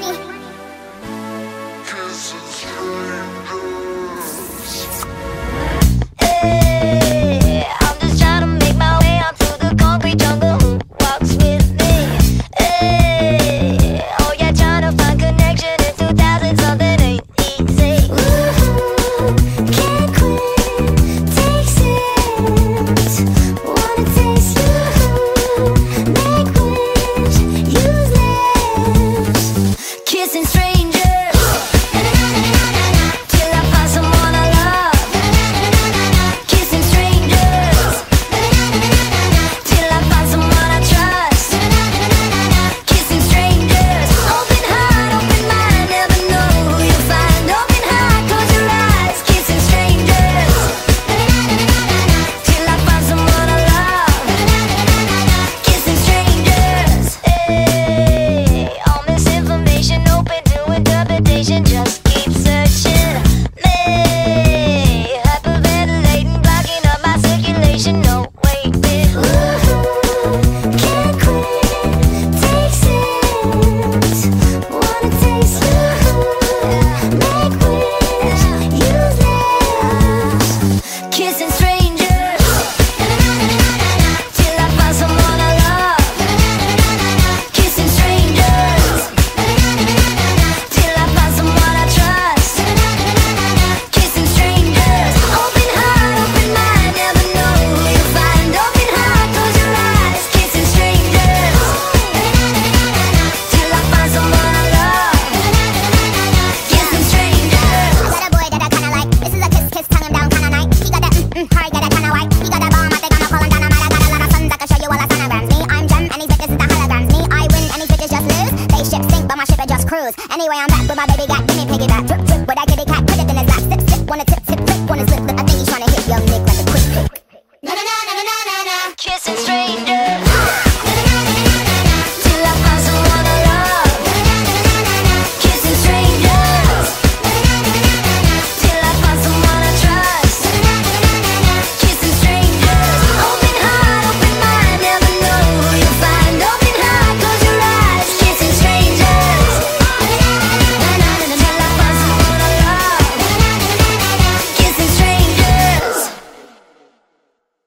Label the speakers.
Speaker 1: money. You
Speaker 2: know
Speaker 1: cruise. Anyway, I'm back with my baby got. Me piggyback. Drip, drip, with that kitty cat. Put it in his lap. Sip, sip, wanna tip, tip, flip, wanna slip, flip. I think he's trying to hit your nick like a quick, quick. Na na na na na na na.
Speaker 2: Kissing straight.